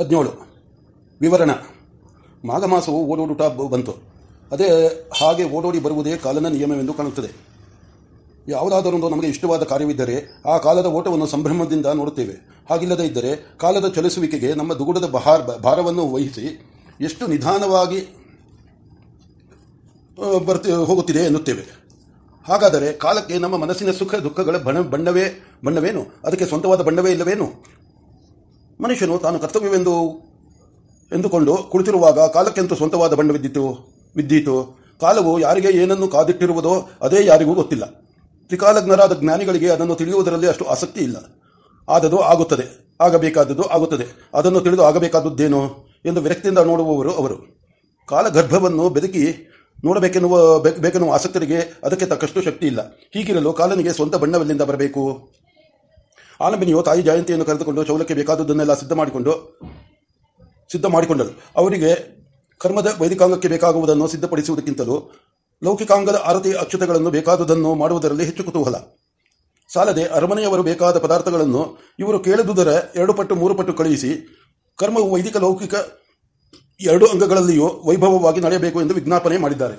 ಹದಿನೇಳು. ವಿವರಣ. ಮಾಘ ಮಾಸವು ಓಡೋಡುಟ ಬಂತು. ಅದೇ ಹಾಗೆ ಓಡೋಡಿ ಬರುವುದೇ ಕಾಲನ ನಿಯಮವೆಂದು ಕಾಣುತ್ತದೆ. ಯಾವುದಾದರೊಂದು ನಮಗೆ ಇಷ್ಟವಾದ ಕಾರ್ಯವಿದ್ದರೆ ಆ ಕಾಲದ ಓಟವನ್ನು ಸಂಭ್ರಮದಿಂದ ನೋಡುತ್ತೇವೆ. ಹಾಗಿಲ್ಲದೇ ಇದ್ದರೆ ಕಾಲದ ಚಲಿಸುವಿಕೆಗೆ ನಮ್ಮ ದುಗುಡದ ಬಹಾರ್ ಭಾರವನ್ನು ವಹಿಸಿ ಎಷ್ಟು ನಿಧಾನವಾಗಿ ಬರ್ತಿ ಹೋಗುತ್ತಿದೆ ಎನ್ನುತ್ತೇವೆ. ಹಾಗಾದರೆ ಕಾಲಕ್ಕೆ ನಮ್ಮ ಮನಸ್ಸಿನ ಸುಖ ದುಃಖಗಳ ಬಣ ಬಣ್ಣವೇ ಬಣ್ಣವೇನು? ಅದಕ್ಕೆ ಸ್ವಂತವಾದ ಬಣ್ಣವೇ ಇಲ್ಲವೇನು? ಮನುಷ್ಯನು ತಾನು ಕರ್ತವ್ಯವೆಂದು ಎಂದುಕೊಂಡು ಕುಳಿತಿರುವಾಗ ಕಾಲಕ್ಕೆಂತೂ ಸ್ವಂತವಾದ ಬಣ್ಣವಿದ್ದಿತು ವಿದ್ದೀತು ಕಾಲವು ಯಾರಿಗೆ ಏನನ್ನು ಕಾದಿಟ್ಟಿರುವುದೋ ಅದೇ ಯಾರಿಗೂ ಗೊತ್ತಿಲ್ಲ. ತ್ರಿಕಾಲಜ್ಞರಾದ ಜ್ಞಾನಿಗಳಿಗೆ ಅದನ್ನು ತಿಳಿಯುವುದರಲ್ಲಿ ಅಷ್ಟು ಆಸಕ್ತಿ ಇಲ್ಲ. ಆದದು ಆಗುತ್ತದೆ. ಆಗಬೇಕಾದದ್ದು ಆಗುತ್ತದೆ. ಅದನ್ನು ತಿಳಿದು ಆಗಬೇಕಾದದ್ದೇನು ಎಂದು ವಿರಕ್ತಿಯಿಂದ ನೋಡುವವರು ಅವರು. ಕಾಲಗರ್ಭವನ್ನು ಬೆದಕಿ ನೋಡಬೇಕೆನ್ನುವ ಬೇಕೆನ್ನುವ ಆಸಕ್ತರಿಗೆ ಅದಕ್ಕೆ ತಕ್ಕಷ್ಟು ಶಕ್ತಿ ಇಲ್ಲ. ಹೀಗಿರಲು ಕಾಲನಿಗೆ ಸ್ವಂತ ಬಣ್ಣವೆಲ್ಲಿಂದ ಬರಬೇಕು? ಆಲಂಬಿನಿಯು ತಾಯಿ ಜಯಂತಿಯನ್ನು ಕರೆದುಕೊಂಡು ಚೌಲಕ್ಕೆ ಬೇಕಾದದ್ದನ್ನೆಲ್ಲ ಸಿದ್ಧ ಮಾಡಿಕೊಂಡು, ಸಿದ್ಧ ಮಾಡಿಕೊಂಡರು. ಅವರಿಗೆ ಕರ್ಮದ ವೈದಿಕಾಂಗಕ್ಕೆ ಬೇಕಾಗುವುದನ್ನು ಸಿದ್ಧಪಡಿಸುವುದಕ್ಕಿಂತಲೂ ಲೌಕಿಕಾಂಗದ ಆರತಿ ಅಕ್ಷತೆಗಳನ್ನು ಬೇಕಾದುದನ್ನು ಮಾಡುವುದರಲ್ಲಿ ಹೆಚ್ಚು ಕುತೂಹಲ. ಸಾಲದೆ ಅರಮನೆಯವರು ಬೇಕಾದ ಪದಾರ್ಥಗಳನ್ನು ಇವರು ಕೇಳಿದುದರ ಎರಡು ಪಟ್ಟು, ಮೂರು ಪಟ್ಟು ಕಳುಹಿಸಿ ಕರ್ಮವು ವೈದಿಕ ಲೌಕಿಕ ಎರಡು ಅಂಗಗಳಲ್ಲಿಯೂ ವೈಭವವಾಗಿ ನಡೆಯಬೇಕು ಎಂದು ವಿಜ್ಞಾಪನೆ ಮಾಡಿದ್ದಾರೆ.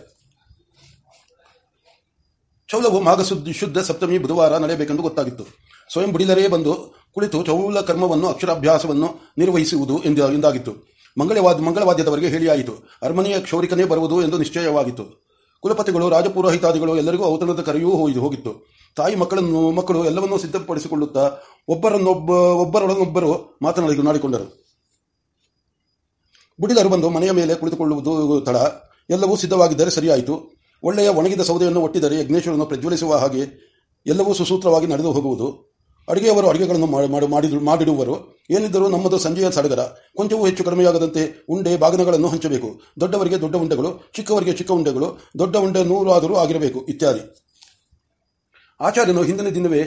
ಚೌಲವು ಮಾಘ ಶುದ್ಧ ಸಪ್ತಮಿ, ಬುಧವಾರ ನಡೆಯಬೇಕೆಂದು ಗೊತ್ತಾಗಿತ್ತು. ಸ್ವಯಂ ಬುಡಿದರೇ ಬಂದು ಕುಳಿತು ಚೌಲ ಕರ್ಮವನ್ನು, ಅಕ್ಷರಾಭ್ಯಾಸವನ್ನು ನಿರ್ವಹಿಸುವುದು ಎಂದು ಎಂದಾಗಿತ್ತು ಮಂಗಳವಾದ, ಮಂಗಳವಾದ್ಯದವರಿಗೆ ಹೇಳಿಯಾಯಿತು. ಅರಮನೆಯ ಕ್ಷೌರಿಕನೇ ಬರುವುದು ಎಂದು ನಿಶ್ಚಯವಾಗಿತ್ತು. ಕುಲಪತಿಗಳು, ರಾಜಪುರೋಹಿತಾದಿಗಳು, ಎಲ್ಲರಿಗೂ ಔತಣದ ಕರೆಯೂ ಹೋಗಿತ್ತು. ತಾಯಿ ಮಕ್ಕಳನ್ನು, ಮಕ್ಕಳು ಎಲ್ಲವನ್ನೂ ಸಿದ್ಧಪಡಿಸಿಕೊಳ್ಳುತ್ತಾ ಒಬ್ಬರನ್ನೊಬ್ಬ, ಒಬ್ಬರೊಡನೊಬ್ಬರು ಮಾತನಾಡಿ ನಾಡಿಕೊಂಡರು. ಬುಡಿದರು ಬಂದು ಮನೆಯ ಮೇಲೆ ಕುಳಿತುಕೊಳ್ಳುವುದು ತಡ. ಎಲ್ಲವೂ ಸಿದ್ಧವಾಗಿದ್ದರೆ ಸರಿಯಾಯಿತು. ಒಳ್ಳೆಯ ಒಣಗಿದ ಸೌದೆಯನ್ನು ಒಟ್ಟಿದರೆ ಯಜ್ಞೇಶ್ವರನ್ನು ಪ್ರಜ್ವಲಿಸುವ ಹಾಗೆ ಎಲ್ಲವೂ ಸುಸೂತ್ರವಾಗಿ ನಡೆದು ಹೋಗುವುದು. ಅಡುಗೆಯವರು ಅಡುಗೆಗಳನ್ನು ಮಾಡಿ ಮಾಡಿಡುವರು. ಏನಿದ್ದರೂ ನಮ್ಮದು ಸಂಜೆಯ ಸಡಗರ. ಕೊಂಚವೂ ಹೆಚ್ಚು ಕಡಿಮೆಯಾಗದಂತೆ ಉಂಡೆ, ಬಾಗನಗಳನ್ನು ಹಂಚಬೇಕು. ದೊಡ್ಡವರಿಗೆ ದೊಡ್ಡ ಉಂಡೆಗಳು, ಚಿಕ್ಕವರಿಗೆ ಚಿಕ್ಕ ಉಂಡೆಗಳು, ದೊಡ್ಡ ಉಂಡೆ ನೂರು ಆದರೂ ಆಗಿರಬೇಕು, ಇತ್ಯಾದಿ. ಆಚಾರ್ಯನು ಹಿಂದಿನ ದಿನವೇ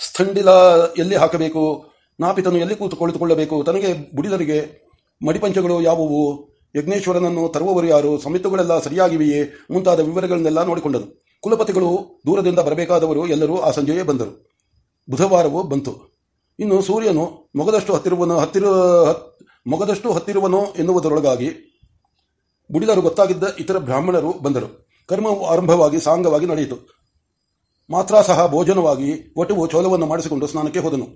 ಸ್ಥಂಡಿಲ ಎಲ್ಲಿ ಹಾಕಬೇಕು, ನಾಪಿತನು ಎಲ್ಲಿ ಕೂತು ಕುಳಿತುಕೊಳ್ಳಬೇಕು, ತನಗೆ ಬುಡಿದರಿಗೆ ಮಡಿಪಂಚಗಳು ಯಾವುವು, ಯಜ್ಞೇಶ್ವರನನ್ನು ತರುವವರು ಯಾರು ಸಮಿತಿಗಳೆಲ್ಲ ಸರಿಯಾಗಿವೆಯೇ, ಮುಂತಾದ ವಿವರಗಳನ್ನೆಲ್ಲ ನೋಡಿಕೊಂಡರು ಕುಲಪತಿಗಳು ದೂರದಿಂದ ಬರಬೇಕಾದವರು ಎಲ್ಲರೂ ಆ ಸಂಜೆಯೇ ಬಂದರು. ಬುಧವಾರವೂ ಬಂತು. ಇನ್ನು ಸೂರ್ಯನು ಮೊಗದಷ್ಟು ಹತ್ತಿರುವನು, ಹತ್ತಿರ ಮೊಗದಷ್ಟು ಹತ್ತಿರುವನು ಎನ್ನುವುದರೊಳಗಾಗಿ ಬುಡಿದರು ಗೊತ್ತಾಗಿದ್ದ ಇತರ ಬ್ರಾಹ್ಮಣರು ಬಂದರು. ಕರ್ಮವು ಆರಂಭವಾಗಿ ಸಾಂಗವಾಗಿ ನಡೆಯಿತು. ಮಾತ್ರ ಸಹ ಭೋಜನವಾಗಿ ಒಟುವು ಚೋಲವನ್ನು ಮಾಡಿಸಿಕೊಂಡು ಸ್ನಾನಕ್ಕೆ ಹೋದನು.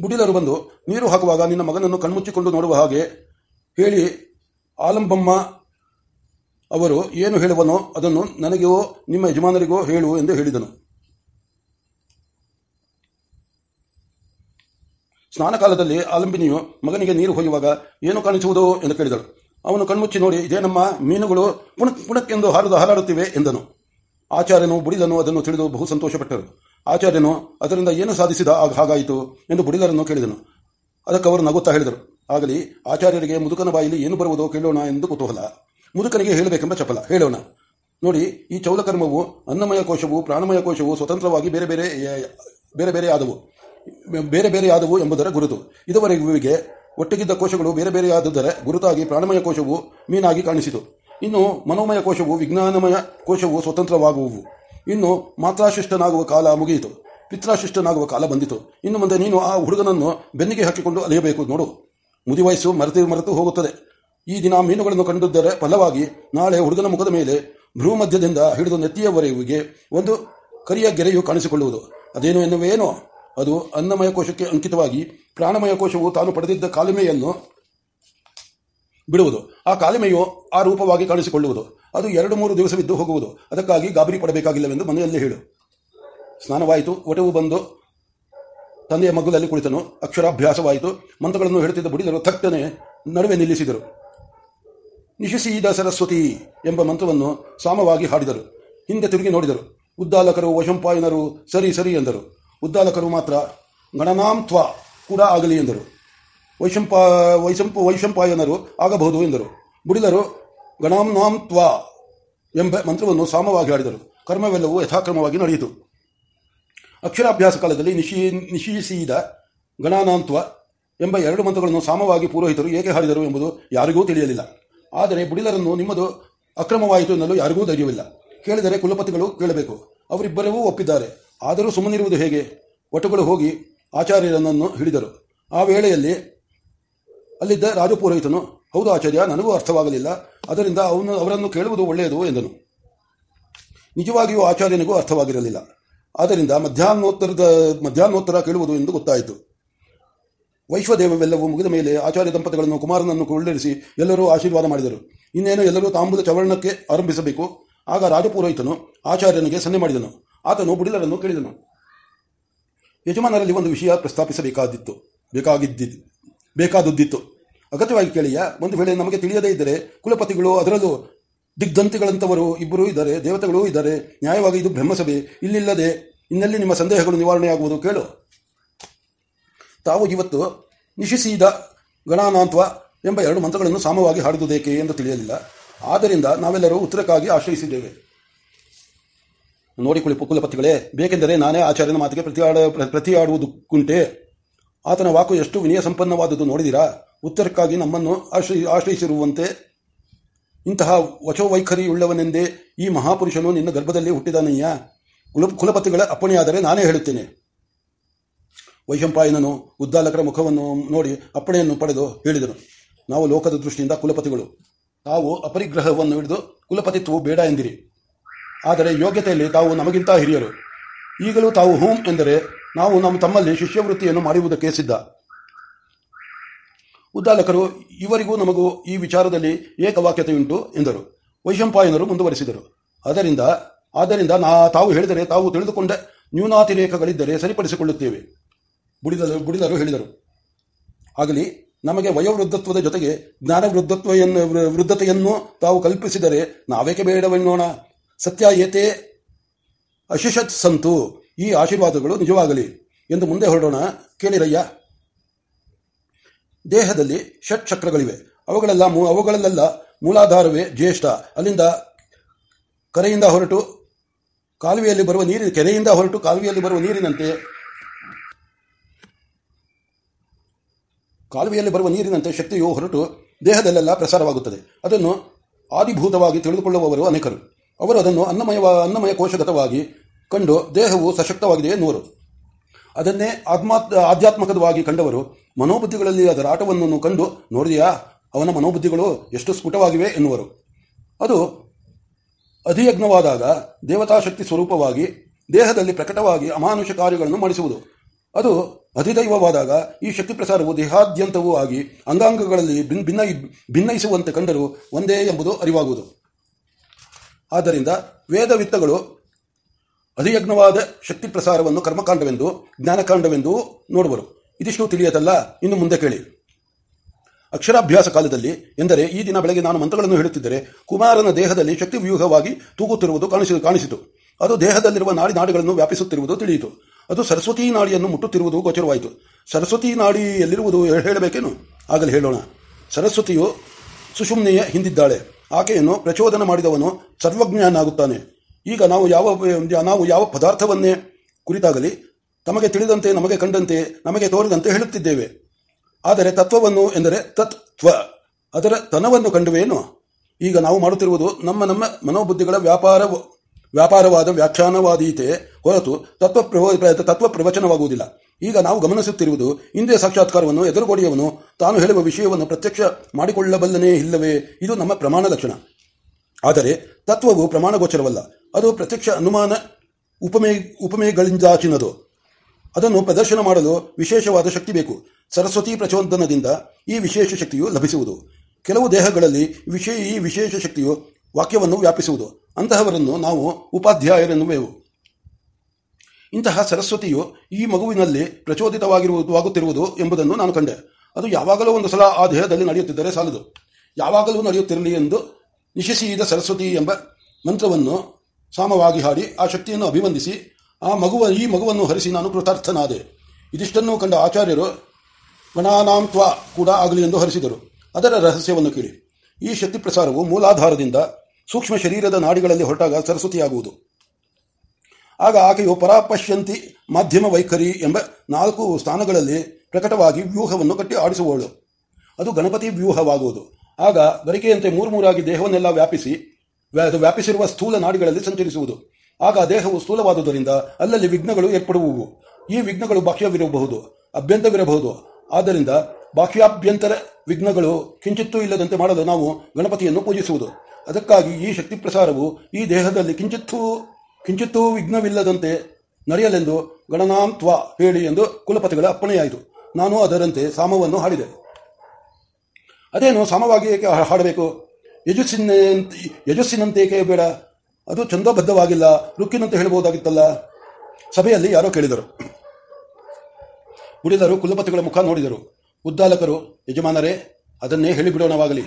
ಬುಡಿಲರು ಬಂದು, ನೀರು ಹಾಕುವಾಗ ನಿನ್ನ ಮಗನನ್ನು ಕಣ್ಮುಚ್ಚಿಕೊಂಡು ನೋಡುವ ಹಾಗೆ ಹೇಳಿ, ಆಲಂಬಮ್ಮ ಅವರು ಏನು ಹೇಳುವನೋ ಅದನ್ನು ನನಗೋ ನಿಮ್ಮ ಯಜಮಾನರಿಗೋ ಹೇಳು ಎಂದು ಹೇಳಿದನು. ಸ್ನಾನ ಕಾಲದಲ್ಲಿ ಆಲಂಬಿನಿಯು ಮಗನಿಗೆ ನೀರು ಹೊಯ್ಯುವಾಗ ಏನು ಕಾಣಿಸುವುದು ಎಂದು ಕೇಳಿದಳು. ಅವನು ಕಣ್ಮುಚ್ಚಿ ನೋಡಿ, ಇದೇ ನಮ್ಮ ಮೀನುಗಳು ಪುಣಕ್ ಪುಣಕ್ಕೆಂದು ಹಾರದು ಹಾರಾಡುತ್ತಿವೆ ಎಂದನು. ಆಚಾರ್ಯನು ಬುಡಿದನು ಅದನ್ನು ತಿಳಿದು ಬಹು ಸಂತೋಷಪಟ್ಟರು. ಆಚಾರ್ಯನು, ಅದರಿಂದ ಏನು ಸಾಧಿಸಿದ ಹಾಗಾಯಿತು ಎಂದು ಬುಡಿದರನ್ನು ಕೇಳಿದನು. ಅದಕ್ಕೆ ಅವರು ನಗುತ್ತಾ ಹೇಳಿದರು. ಆಗಲಿ, ಆಚಾರ್ಯರಿಗೆ ಮುದುಕನ ಬಾಯಿಲಿ ಏನು ಬರುವುದೋ ಕೇಳೋಣ ಎಂದು ಕುತೂಹಲ. ಮುದುಕನಿಗೆ ಹೇಳಬೇಕೆಂಬ ಚಪಲ. ಹೇಳೋಣ. ನೋಡಿ, ಈ ಚೌಲಕರ್ಮವು ಅನ್ನಮಯ ಕೋಶವು ಪ್ರಾಣಮಯ ಕೋಶವು ಸ್ವತಂತ್ರವಾಗಿ ಬೇರೆ ಬೇರೆ ಬೇರೆ ಬೇರೆ ಆದವು. ಬೇರೆ ಬೇರೆ ಆದವು ಎಂಬುದರ ಗುರುತು. ಇದುವರೆಗೆ ಒಟ್ಟಿಗಿದ್ದ ಕೋಶಗಳು ಬೇರೆ ಬೇರೆಯಾದುದರ ಗುರುತಾಗಿ ಪ್ರಾಣಮಯ ಕೋಶವು ಮೀನಾಗಿ ಕಾಣಿಸಿತು. ಇನ್ನು ಮನೋಮಯ ಕೋಶವು ವಿಜ್ಞಾನಮಯ ಕೋಶವು ಸ್ವತಂತ್ರವಾಗುವು ಇನ್ನು ಮಾತ್ರಾಶಿಷ್ಟನಾಗುವ ಕಾಲ ಮುಗಿಯಿತು. ಪಿತ್ರಾಶಿಷ್ಟನಾಗುವ ಕಾಲ ಬಂದಿತು. ಇನ್ನು ಮುಂದೆ ನೀನು ಆ ಹುಡುಗನನ್ನು ಬೆನ್ನಿಗೆ ಹಾಕಿಕೊಂಡು ಅಲೆಯಬೇಕು ನೋಡು. ಮುದಿ ವಯಸ್ಸು ಮರೆತು ಮರೆತು ಹೋಗುತ್ತದೆ. ಈ ದಿನ ಮೀನುಗಳನ್ನು ಕಂಡಿದ್ದರೆ ಫಲವಾಗಿ ನಾಳೆ ಹುಡುಗನ ಮುಖದ ಮೇಲೆ ಭ್ರೂಮಧ್ಯದಿಂದ ಹಿಡಿದು ನೆತ್ತಿಯವರೆಗೆ ಒಂದು ಕರಿಯ ಗೆರೆಯು ಕಾಣಿಸಿಕೊಳ್ಳುವುದು. ಅದೇನು ಎನ್ನುವೇನೋ ಅದು ಅನ್ನಮಯ ಕೋಶಕ್ಕೆ ಅಂಕಿತವಾಗಿ ಪ್ರಾಣಮಯ ಕೋಶವು ತಾನು ಪಡೆದಿದ್ದ ಕಾಲಿಮೆಯನ್ನು ಬಿಡುವುದು. ಆ ಕಾಲಿಮೆಯು ಆ ರೂಪವಾಗಿ ಕಾಣಿಸಿಕೊಳ್ಳುವುದು. ಅದು ಎರಡು ಮೂರು ದಿವಸವಿದ್ದು ಹೋಗುವುದು. ಅದಕ್ಕಾಗಿ ಗಾಬರಿ ಪಡಬೇಕಾಗಿಲ್ಲವೆಂದು ಮನೆಯಲ್ಲಿ ಹೇಳು. ಸ್ನಾನವಾಯಿತು, ಒಟವು ಬಂದು ತಂದೆಯ ಮಗುಲಲ್ಲಿ ಕುಳಿತನು. ಅಕ್ಷರಾಭ್ಯಾಸವಾಯಿತು. ಮಂತ್ರಗಳನ್ನು ಹೇಳುತ್ತಿದ್ದ ಬುಡಿದರು. ಥಕ್ಕನೆ ನಡುವೆ ನಿಲ್ಲಿಸಿದರು. ನಿಶಿಸಿದ ಸರಸ್ವತಿ ಎಂಬ ಮಂತ್ರವನ್ನು ಸಾಮವಾಗಿ ಹಾಡಿದರು. ಹಿಂದೆ ತಿರುಗಿ ನೋಡಿದರು. ಉದ್ದಾಲಕರು, ವಶಂಪಾಯನರು, ಸರಿ ಸರಿ ಎಂದರು. ಉದ್ದಾಲಕರು ಮಾತ್ರ ಗಣನಾಂತ್ವ ಕೂಡ ಆಗಲಿ ಎಂದರು. ವೈಶಂಪ ವೈಶಂಪ, ವೈಶಂಪಾಯನರು ಆಗಬಹುದು ಎಂದರು. ಬುಡಿದರು ಗಣಾಂನಾಂತ್ವ ಎಂಬ ಮಂತ್ರವನ್ನು ಸಾಮವಾಗಿ ಹಾಡಿದರು. ಕರ್ಮವೆಲ್ಲವೂ ಯಥಾಕ್ರಮವಾಗಿ ನಡೆಯಿತು. ಅಕ್ಷರಾಭ್ಯಾಸ ಕಾಲದಲ್ಲಿ ನಿಶಿ, ನಿಶೀಸಿದ ಗಣಾನಾಂತ್ವ ಎಂಬ ಎರಡು ಮಂತ್ರಗಳನ್ನು ಸಾಮವಾಗಿ ಪೂರೋಹಿತರು ಏಕೆ ಹಾಡಿದರು ಎಂಬುದು ಯಾರಿಗೂ ತಿಳಿಯಲಿಲ್ಲ. ಆದರೆ ಬುಡಿಲರನ್ನು ನಿಮ್ಮದು ಅಕ್ರಮವಾಯಿತು ಎನ್ನಲು ಯಾರಿಗೂ ಧೈರ್ಯವಿಲ್ಲ. ಕೇಳಿದರೆ ಕುಲಪತಿಗಳು ಕೇಳಬೇಕು. ಅವರಿಬ್ಬರೂ ಒಪ್ಪಿದ್ದಾರೆ. ಆದರೂ ಸುಮ್ಮನಿರುವುದು ಹೇಗೆ? ಒಟುಗಳು ಹೋಗಿ ಆಚಾರ್ಯರನ್ನು ಹಿಡಿದರು. ಆ ವೇಳೆಯಲ್ಲಿ ಅಲ್ಲಿದ್ದ ರಾಜಪುರೋಹಿತನು ಹೌದು ಆಚಾರ್ಯ, ನನಗೂ ಅರ್ಥವಾಗಲಿಲ್ಲ. ಅದರಿಂದ ಅವನು, ಅವರನ್ನು ಕೇಳುವುದು ಒಳ್ಳೆಯದು ಎಂದನು. ನಿಜವಾಗಿಯೂ ಆಚಾರ್ಯನಿಗೂ ಅರ್ಥವಾಗಿರಲಿಲ್ಲ. ಆದ್ದರಿಂದ ಮಧ್ಯಾಹ್ನೋತ್ತರದ, ಮಧ್ಯಾಹ್ನೋತ್ತರ ಕೇಳುವುದು ಎಂದು ಗೊತ್ತಾಯಿತು. ವೈಶ್ವದೇವವೆಲ್ಲವೂ ಮುಗಿದ ಮೇಲೆ ಆಚಾರ್ಯ ದಂಪತಿಗಳನ್ನು, ಕುಮಾರನನ್ನು ಕೊಳ್ಳಿರಿಸಿ ಎಲ್ಲರೂ ಆಶೀರ್ವಾದ ಮಾಡಿದರು. ಇನ್ನೇನು ಎಲ್ಲರೂ ತಾಂಬೂಲ ಚವರ್ಣಕ್ಕೆ ಆರಂಭಿಸಬೇಕು? ಆಗ ರಾಜಪುರೋಹಿತನು ಆಚಾರ್ಯನಿಗೆ ಸನ್ನೆ ಮಾಡಿದನು. ಆತನು ಬುಡಿಲರನ್ನು ಕೇಳಿದನು. ಯಜಮಾನರಲ್ಲಿ ಒಂದು ವಿಷಯ ಪ್ರಸ್ತಾಪಿಸಬೇಕಾದಿತ್ತು. ಬೇಕಾಗಿದ್ದಿ ಬೇಕಾದದ್ದಿತ್ತು. ಅಗತ್ಯವಾಗಿ ಕೇಳಿಯ, ಒಂದು ವೇಳೆ ನಮಗೆ ತಿಳಿಯದೇ ಇದ್ದರೆ ಕುಲಪತಿಗಳು ಅದರಲ್ಲೂ ದಿಗ್ಧಂತಿಗಳಂತವರು ಇಬ್ಬರೂ ಇದ್ದಾರೆ, ದೇವತೆಗಳೂ ಇದ್ದಾರೆ, ನ್ಯಾಯವಾಗಿ ಇದು ಬ್ರಹ್ಮಸಭೆ, ಇಲ್ಲಿಲ್ಲದೆ ಇನ್ನೆಲ್ಲಿ ನಿಮ್ಮ ಸಂದೇಹಗಳು ನಿವಾರಣೆಯಾಗುವುದು ಕೇಳು. ತಾವು ಇವತ್ತು ನಿಶಿಸಿದ ಗಣಾನಾಂತ್ವ ಎಂಬ ಎರಡು ಮಂತ್ರಗಳನ್ನು ಸಾಮವಾಗಿ ಹಾಡುವುದೇಕೆ ಎಂದು ತಿಳಿಯಲಿಲ್ಲ. ಆದ್ದರಿಂದ ನಾವೆಲ್ಲರೂ ಉತ್ತರಕ್ಕಾಗಿ ಆಶ್ರಯಿಸಿದ್ದೇವೆ. ನೋಡಿಕೊಳ್ಳಿ ಕುಲಪತಿಗಳೇ ಬೇಕೆಂದರೆ ನಾನೇ ಆಚಾರ್ಯನ ಮಾತಿಗೆ ಪ್ರತಿಯಾಡ ಪ್ರತಿಯಾಡುವುದಕ್ಕುಂಟೆ. ಆತನ ವಾಕು ಎಷ್ಟು ವಿನಯ ಸಂಪನ್ನವಾದದ್ದು ನೋಡಿದಿರಾ? ಉತ್ತರಕ್ಕಾಗಿ ನಮ್ಮನ್ನು ಆಶ್ರಯಿ ಆಶ್ರಯಿಸಿರುವಂತೆ. ಇಂತಹ ವಚೋವೈಖರಿಯುಳ್ಳವನೆಂದೇ ಈ ಮಹಾಪುರುಷನು ನಿನ್ನ ಗರ್ಭದಲ್ಲಿ ಹುಟ್ಟಿದಾನಯ್ಯ. ಕುಲ ಕುಲಪತಿಗಳ ಅಪ್ಪಣೆಯಾದರೆ ನಾನೇ ಹೇಳುತ್ತೇನೆ. ವೈಶಂಪಾಯನನು ಉದ್ದಾಲಕರ ಮುಖವನ್ನು ನೋಡಿ ಅಪ್ಪಣೆಯನ್ನು ಪಡೆದು ಹೇಳಿದನು. ನಾವು ಲೋಕದ ದೃಷ್ಟಿಯಿಂದ ಕುಲಪತಿಗಳು. ತಾವು ಅಪರಿಗ್ರಹವನ್ನು ಹಿಡಿದು ಕುಲಪತಿತ್ವವು ಬೇಡ ಎಂದಿರಿ. ಆದರೆ ಯೋಗ್ಯತೆಯಲ್ಲಿ ತಾವು ನಮಗಿಂತ ಹಿರಿಯರು. ಈಗಲೂ ತಾವು ಹೂಂ ಎಂದರೆ ನಾವು ನಮ್ಮ ತಮ್ಮಲ್ಲಿ ಶಿಷ್ಯವೃತ್ತಿಯನ್ನು ಮಾಡುವುದಕ್ಕೆ ಸಿದ್ಧ. ಉದ್ದಾಲಕರು, ಇವರಿಗೂ ನಮಗೂ ಈ ವಿಚಾರದಲ್ಲಿ ಏಕವಾಕ್ಯತೆಯುಂಟು ಎಂದರು. ವೈಶಂಪಾಯನರು ಮುಂದುವರೆಸಿದರು. ಅದರಿಂದ ಆದ್ದರಿಂದ ನಾ ತಾವು ಹೇಳಿದರೆ ತಾವು ತಿಳಿದುಕೊಂಡ ನ್ಯೂನಾತಿರೇಕಗಳಿದ್ದರೆ ಸರಿಪಡಿಸಿಕೊಳ್ಳುತ್ತೇವೆ. ಬುಡಿದರು ಬುಡಿದರು ಹೇಳಿದರು. ಆಗಲಿ, ನಮಗೆ ವಯೋವೃದ್ಧತ್ವದ ಜೊತೆಗೆ ಜ್ಞಾನ ವೃದ್ಧತ್ವ ವೃದ್ಧತೆಯನ್ನು ತಾವು ಕಲ್ಪಿಸಿದರೆ ನಾವೇಕೆ ಬೇಡವೆನ್ನೋಣ? ಸತ್ಯ ಏತೆ ಅಶಿಷತ್ ಸಂತು, ಈ ಆಶೀರ್ವಾದಗಳು ನಿಜವಾಗಲಿ ಎಂದು ಮುಂದೆ ಹೊರಡೋಣ. ಕೇಳಿರಯ್ಯ? ದೇಹದಲ್ಲಿ ಷಟ್ ಚಕ್ರಗಳಿವೆ. ಅವುಗಳೆಲ್ಲ ಅವುಗಳಲ್ಲೆಲ್ಲ ಮೂಲಾಧಾರವೇ ಜ್ಯೇಷ್ಠ. ಅಲ್ಲಿಂದ ಕರೆಯಿಂದ ಹೊರಟು ಕಾಲುವೆಯಲ್ಲಿ ಬರುವ ನೀರಿನ ಕೆರೆಯಿಂದ ಹೊರಟು ಕಾಲುವೆಯಲ್ಲಿ ಬರುವ ನೀರಿನಂತೆ ಕಾಲುವೆಯಲ್ಲಿ ಬರುವ ನೀರಿನಂತೆ ಶಕ್ತಿಯು ಹೊರಟು ದೇಹದಲ್ಲೆಲ್ಲ ಪ್ರಸಾರವಾಗುತ್ತದೆ. ಅದನ್ನು ಆದಿಭೂತವಾಗಿ ತಿಳಿದುಕೊಳ್ಳುವವರು ಅನೇಕರು. ಅವರು ಅದನ್ನು ಅನ್ನಮಯ ಅನ್ನಮಯ ಕೋಶಗತವಾಗಿ ಕಂಡು ದೇಹವು ಸಶಕ್ತವಾಗಿದೆ ಎನ್ನುವರು. ಅದನ್ನೇ ಆಧ್ಯಾತ್ಮಕವಾಗಿ ಕಂಡವರು ಮನೋಬುದ್ಧಿಗಳಲ್ಲಿ ಅದರ ಆಟವನ್ನು ಕಂಡು ನೋಡಿದೆಯಾ? ಅವನ ಮನೋಬುದ್ಧಿಗಳು ಎಷ್ಟು ಸ್ಫುಟವಾಗಿವೆ ಎನ್ನುವರು. ಅದು ಅಧಿಯಜ್ಞವಾದಾಗ ದೇವತಾಶಕ್ತಿ ಸ್ವರೂಪವಾಗಿ ದೇಹದಲ್ಲಿ ಪ್ರಕಟವಾಗಿ ಅಮಾನುಷ ಕಾರ್ಯಗಳನ್ನು ಮಾಡಿಸುವುದು. ಅದು ಅಧಿದೈವವಾದಾಗ ಈ ಶಕ್ತಿ ಪ್ರಸಾರವು ದೇಹಾದ್ಯಂತವೂ ಆಗಿ ಅಂಗಾಂಗಗಳಲ್ಲಿ ಭಿನ್ನ ಭಿನ್ನಯಿಸುವಂತೆ ಕಂಡರೂ ಒಂದೇ ಎಂಬುದು ಅರಿವಾಗುವುದು. ಆದ್ದರಿಂದ ವೇದವಿತ್ತಗಳು ಅಧಿಯಜ್ಞವಾದ ಶಕ್ತಿ ಪ್ರಸಾರವನ್ನು ಕರ್ಮಕಾಂಡವೆಂದು, ಜ್ಞಾನಕಾಂಡವೆಂದು ನೋಡುವರು. ಇದಿಷ್ಟು ತಿಳಿಯದಲ್ಲ, ಇನ್ನು ಮುಂದೆ ಕೇಳಿ. ಅಕ್ಷರಾಭ್ಯಾಸ ಕಾಲದಲ್ಲಿ, ಎಂದರೆ ಈ ದಿನ ಬೆಳಗ್ಗೆ ನಾನು ಮಂತ್ರಗಳನ್ನು ಹೇಳುತ್ತಿದ್ದರೆ, ಕುಮಾರನ ದೇಹದಲ್ಲಿ ಶಕ್ತಿ ವ್ಯೂಹವಾಗಿ ತೂಗುತ್ತಿರುವುದು ಕಾಣಿಸಿ, ಕಾಣಿಸಿತು. ಅದು ದೇಹದಲ್ಲಿರುವ ನಾಡಿ ನಾಡಿಗಳನ್ನು ವ್ಯಾಪಿಸುತ್ತಿರುವುದು ತಿಳಿಯಿತು. ಅದು ಸರಸ್ವತಿ ನಾಡಿಯನ್ನು ಮುಟ್ಟುತ್ತಿರುವುದು ಗೋಚರವಾಯಿತು. ಸರಸ್ವತಿ ನಾಡಿ ಎಲ್ಲಿರುವುದು ಹೇಳಬೇಕೇನು? ಆಗಲಿ ಹೇಳೋಣ. ಸರಸ್ವತಿಯು ಸುಷುಮ್ನೆಯ ಹಿಂದಿದ್ದಾಳೆ. ಆಕೆಯನ್ನು ಪ್ರಚೋದನ ಮಾಡಿದವನು ಸರ್ವಜ್ಞನಾಗುತ್ತಾನೆ. ಈಗ ನಾವು ಯಾವ ನಾವು ಯಾವ ಪದಾರ್ಥವನ್ನೇ ಕುರಿತಾಗಲಿ ತಮಗೆ ತಿಳಿದಂತೆ, ನಮಗೆ ಕಂಡಂತೆ, ನಮಗೆ ತೋರಿದಂತೆ ಹೇಳುತ್ತಿದ್ದೇವೆ. ಆದರೆ ತತ್ವವನ್ನು ಎಂದರೆ ತತ್ವ ಅದರ ತನವನ್ನು ಕಂಡುವೇನು ಈಗ ನಾವು ಮಾಡುತ್ತಿರುವುದು ನಮ್ಮ ನಮ್ಮ ಮನೋಬುದ್ಧಿಗಳ ವ್ಯಾಪಾರ ವ್ಯಾಪಾರವಾದ ವ್ಯಾಖ್ಯಾನವಾದೀತೆ ಹೊರತು ತತ್ವ ತತ್ವ ಪ್ರವಚನವಾಗುವುದಿಲ್ಲ. ಈಗ ನಾವು ಗಮನಿಸುತ್ತಿರುವುದು ಇಂದ್ರಿಯ ಸಾಕ್ಷಾತ್ಕಾರವನ್ನು ಎದುರುಗೋಡೆಯವನು ತಾನು ಹೇಳುವ ವಿಷಯವನ್ನು ಪ್ರತ್ಯಕ್ಷ ಮಾಡಿಕೊಳ್ಳಬಲ್ಲನೇ ಇಲ್ಲವೇ? ಇದು ನಮ್ಮ ಪ್ರಮಾಣ ಲಕ್ಷಣ. ಆದರೆ ತತ್ವವು ಪ್ರಮಾಣಗೋಚರವಲ್ಲ ಅದು ಪ್ರತ್ಯಕ್ಷ ಅನುಮಾನ ಉಪಮೇ ಉಪಮೇಯಗಳಿಂದಾಚಿನದು ಅದನ್ನು ಪ್ರದರ್ಶನ ಮಾಡಲು ವಿಶೇಷವಾದ ಶಕ್ತಿ ಬೇಕು. ಸರಸ್ವತಿ ಪ್ರಚೋದನದಿಂದ ಈ ವಿಶೇಷ ಶಕ್ತಿಯು ಲಭಿಸುವುದು. ಕೆಲವು ದೇಹಗಳಲ್ಲಿ ವಿಶೇ ಈ ವಿಶೇಷ ಶಕ್ತಿಯು ವಾಕ್ಯವನ್ನು ವ್ಯಾಪಿಸುವುದು. ಅಂತಹವರನ್ನು ನಾವು ಉಪಾಧ್ಯಾಯರೆನ್ನುವೆವು. ಇಂತಹ ಸರಸ್ವತಿಯು ಈ ಮಗುವಿನಲ್ಲಿ ಪ್ರಚೋದಿತವಾಗಿರುವುದಾಗುತ್ತಿರುವುದು ಎಂಬುದನ್ನು ನಾನು ಕಂಡೆ. ಅದು ಯಾವಾಗಲೂ ಒಂದು ಸಲ ಆ ದೇಹದಲ್ಲಿ ನಡೆಯುತ್ತಿದ್ದರೆ ಸಾಲದು. ಯಾವಾಗಲೂ ನಡೆಯುತ್ತಿರಲಿ ಎಂದು ನಿಶಿಸಿದ ಸರಸ್ವತಿ ಎಂಬ ಮಂತ್ರವನ್ನು ಸಾಮವಾಗಿ ಹಾಡಿ ಆ ಶಕ್ತಿಯನ್ನು ಅಭಿವಂದಿಸಿ, ಆ ಮಗುವ, ಈ ಮಗುವನ್ನು ಹರಿಸಿ ನಾನು ಕೃತಾರ್ಥನಾದೆ. ಇದಿಷ್ಟನ್ನು ಕಂಡ ಆಚಾರ್ಯರು ಗಣಾನಾಂತ್ವ ಕೂಡ ಆಗಲಿ ಎಂದು ಹರಿಸಿದರು. ಅದರ ರಹಸ್ಯವನ್ನು ಕೇಳಿ. ಈ ಶಕ್ತಿ ಪ್ರಸಾರವು ಮೂಲಾಧಾರದಿಂದ ಸೂಕ್ಷ್ಮ ಶರೀರದ ನಾಡಿಗಳಲ್ಲಿ ಹೊರಟಾಗ ಸರಸ್ವತಿಯಾಗುವುದು. ಆಗ ಆಕೆಯು ಪರಾಪಶ್ಯಂತಿ ಮಾಧ್ಯಮ ವೈಖರಿ ಎಂಬ ನಾಲ್ಕು ಸ್ಥಾನಗಳಲ್ಲಿ ಪ್ರಕಟವಾಗಿ ವ್ಯೂಹವನ್ನು ಕಟ್ಟಿ ಆಡಿಸುವವಳು ಅದು ಗಣಪತಿ ವ್ಯೂಹವಾಗುವುದು. ಆಗ ಗರಿಕೆಯಂತೆ ಮೂರು ಮೂರಾಗಿ ದೇಹವನ್ನೆಲ್ಲ ವ್ಯಾಪಿಸಿ ಅದು ವ್ಯಾಪಿಸಿರುವ ಸ್ಥೂಲ ನಾಡಿಗಳಲ್ಲಿ ಸಂಚರಿಸುವುದು. ಆಗ ದೇಹವು ಸ್ಥೂಲವಾದುದರಿಂದ ಅಲ್ಲಲ್ಲಿ ವಿಘ್ನಗಳು ಏರ್ಪಡುವುವು. ಈ ವಿಘ್ನಗಳು ಬಾಹ್ಯವಿರಬಹುದು ಅಭ್ಯಂತವಿರಬಹುದು ಆದ್ದರಿಂದ ಬಾಹ್ಯಾಭ್ಯಂತರ ವಿಘ್ನಗಳು ಕಿಂಚಿತ್ತೂ ಇಲ್ಲದಂತೆ ಮಾಡಲು ನಾವು ಗಣಪತಿಯನ್ನು ಪೂಜಿಸುವುದು. ಅದಕ್ಕಾಗಿ ಈ ಶಕ್ತಿ ಪ್ರಸಾರವು ಈ ದೇಹದಲ್ಲಿ ಕಿಂಚಿತ್ತೂ ಕಿಂಚಿತ್ತೂ ವಿಘ್ನವಿಲ್ಲದಂತೆ ನಡೆಯಲೆಂದು ಗಣನಾಂತ್ವ ಹೇಳಿ ಎಂದು ಕುಲಪತಿಗಳ ಅಪ್ಪಣೆಯಾಯಿತು. ನಾನು ಅದರಂತೆ ಸಾಮವನ್ನು ಹಾಡಿದೆ. ಅದೇನು ಸಾಮವಾಗಿ ಏಕೆ ಹಾಡಬೇಕು? ಯಜಸ್ಸಿನ ಯಜಸ್ಸಿನಂತೇಕೆ ಬೇಡ? ಅದು ಛಂದೋಬದ್ಧವಾಗಿಲ್ಲ ರುಕ್ಕಿನಂತೆ ಹೇಳಬಹುದಾಗಿತ್ತಲ್ಲ? ಸಭೆಯಲ್ಲಿ ಯಾರೋ ಕೇಳಿದರು. ಉಳಿದರು ಕುಲಪತಿಗಳ ಮುಖ ನೋಡಿದರು. ಉದ್ದಾಲಕರು, ಯಜಮಾನರೇ, ಅದನ್ನೇ ಹೇಳಿಬಿಡೋಣವಾಗಲಿ.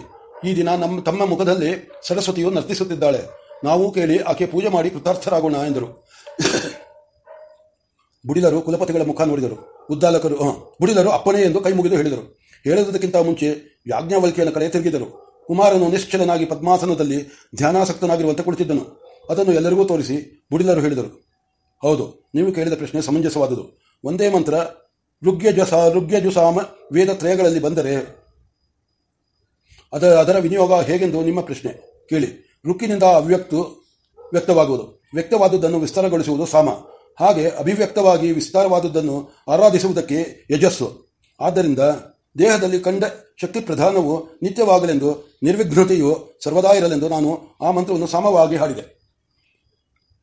ಈ ದಿನ ನಮ್ಮ ತಮ್ಮ ಮುಖದಲ್ಲಿ ಸರಸ್ವತಿಯು ನರ್ತಿಸುತ್ತಿದ್ದಾಳೆ. ನಾವು ಕೇಳಿ ಆಕೆ ಪೂಜೆ ಮಾಡಿ ಕೃತಾರ್ಥರಾಗೋಣ ಎಂದರು. ಬುಡಿಲರು ಕುಲಪತಿಗಳ ಮುಖ ನೋಡಿದರು. ಉದ್ದಾಲಕರು ಬುಡಿಲರು ಅಪ್ಪನೇ ಎಂದು ಕೈ ಮುಗಿದು ಹೇಳಿದರು. ಹೇಳುವುದಕ್ಕಿಂತ ಮುಂಚೆ ಯಾಜ್ಞಾವಲ್ಕಿಯನ್ನು ಕಡೆ ತಿರುಗಿದರು. ಕುಮಾರನು ನಿಶ್ಚಲನಾಗಿ ಪದ್ಮಾಸನದಲ್ಲಿ ಧ್ಯಾನಾಸಕ್ತನಾಗಿರುವಂತೆ ಕುಳಿತಿದ್ದನು. ಅದನ್ನು ಎಲ್ಲರಿಗೂ ತೋರಿಸಿ ಬುಡಿಲರು ಹೇಳಿದರು. ಹೌದು, ನೀವು ಕೇಳಿದ ಪ್ರಶ್ನೆ ಸಮಂಜಸವಾದುದು. ಒಂದೇ ಮಂತ್ರ, ಋಗ್ಯಜಸ, ಋಗ್ಯಜುಸಾಮ, ವೇದ ತ್ರಯಗಳಲ್ಲಿ ಬಂದರೆ ಅದರ ಅದರ ವಿನಿಯೋಗ ಹೇಗೆಂದು ನಿಮ್ಮ ಪ್ರಶ್ನೆ. ಕೇಳಿ. ರುಕ್ಕಿನಿಂದ ಅವ್ಯಕ್ತು ವ್ಯಕ್ತವಾಗುವುದು. ವ್ಯಕ್ತವಾದುದನ್ನು ವಿಸ್ತಾರಗೊಳಿಸುವುದು ಸಾಮ. ಹಾಗೆ ಅಭಿವ್ಯಕ್ತವಾಗಿ ವಿಸ್ತಾರವಾದುದನ್ನು ಆರಾಧಿಸುವುದಕ್ಕೆ ಯಜಸ್ಸು. ಆದ್ದರಿಂದ ದೇಹದಲ್ಲಿ ಕಂಡ ಶಕ್ತಿ ಪ್ರಧಾನವು ನಿತ್ಯವಾಗಲೆಂದು, ನಿರ್ವಿಘ್ನತೆಯು ಸರ್ವದಾ ಇರಲೆಂದು ನಾನು ಆ ಮಂತ್ರವನ್ನು ಸಮವಾಗಿ ಹಾಡಿದೆ.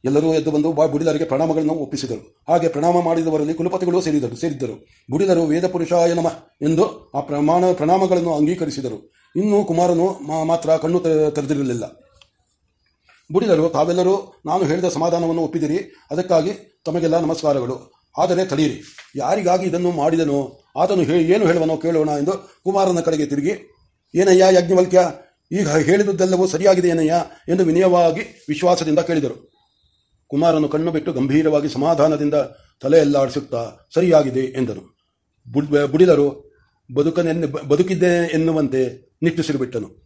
ಎಲ್ಲರೂ ಎದ್ದು ಬಂದು ಬುಡಿದರಿಗೆ ಪ್ರಣಾಮಗಳನ್ನು ಒಪ್ಪಿಸಿದರು. ಹಾಗೆ ಪ್ರಣಾಮ ಮಾಡಿದವರಲ್ಲಿ ಕುಲಪತಿಗಳು ಸೇರಿದರು ಸೇರಿದ್ದರು. ಬುಡಿದರು ವೇದ ಪುರುಷಾಯ ನಮಃ ಎಂದು ಆ ಪ್ರಮಾಣ ಪ್ರಣಾಮಗಳನ್ನು ಅಂಗೀಕರಿಸಿದರು. ಇನ್ನೂ ಕುಮಾರನು ಮಾತ್ರ ಕಣ್ಣು ತೆರೆದಿರಲಿಲ್ಲ. ಬುಡಿದರು ತಾವೆಲ್ಲರೂ ನಾನು ಹೇಳಿದ ಸಮಾಧಾನವನ್ನು ಒಪ್ಪಿದಿರಿ. ಅದಕ್ಕಾಗಿ ತಮಗೆಲ್ಲ ನಮಸ್ಕಾರಗಳು. ಆದರೆ ತಡೆಯಿರಿ ಯಾರಿಗಾಗಿ ಇದನ್ನು ಮಾಡಿದನೋ, ಆತನು ಏನು ಹೇಳುವನೋ ಕೇಳೋಣ ಎಂದು ಕುಮಾರನ ಕಡೆಗೆ ತಿರುಗಿ, ಏನಯ್ಯ ಯಜ್ಞವಲ್ಕ್ಯ, ಈಗ ಹೇಳಿದುದೆಲ್ಲವೂ ಸರಿಯಾಗಿದೆ ಏನಯ್ಯ ಎಂದು ವಿನಯವಾಗಿ ವಿಶ್ವಾಸದಿಂದ ಕೇಳಿದರು. ಕುಮಾರನು ಕಣ್ಣು ಬಿಟ್ಟು ಗಂಭೀರವಾಗಿ ಸಮಾಧಾನದಿಂದ ತಲೆಯಲ್ಲಾಡಿಸುತ್ತಾ ಸರಿಯಾಗಿದೆ ಬುಡ್- ಬುಡಿದರು ಬದುಕನೆ ಬದುಕಿದ್ದೆ ಎನ್ನುವಂತೆ ನಿಟ್ಟುಸಿರು ಬಿಟ್ಟನು.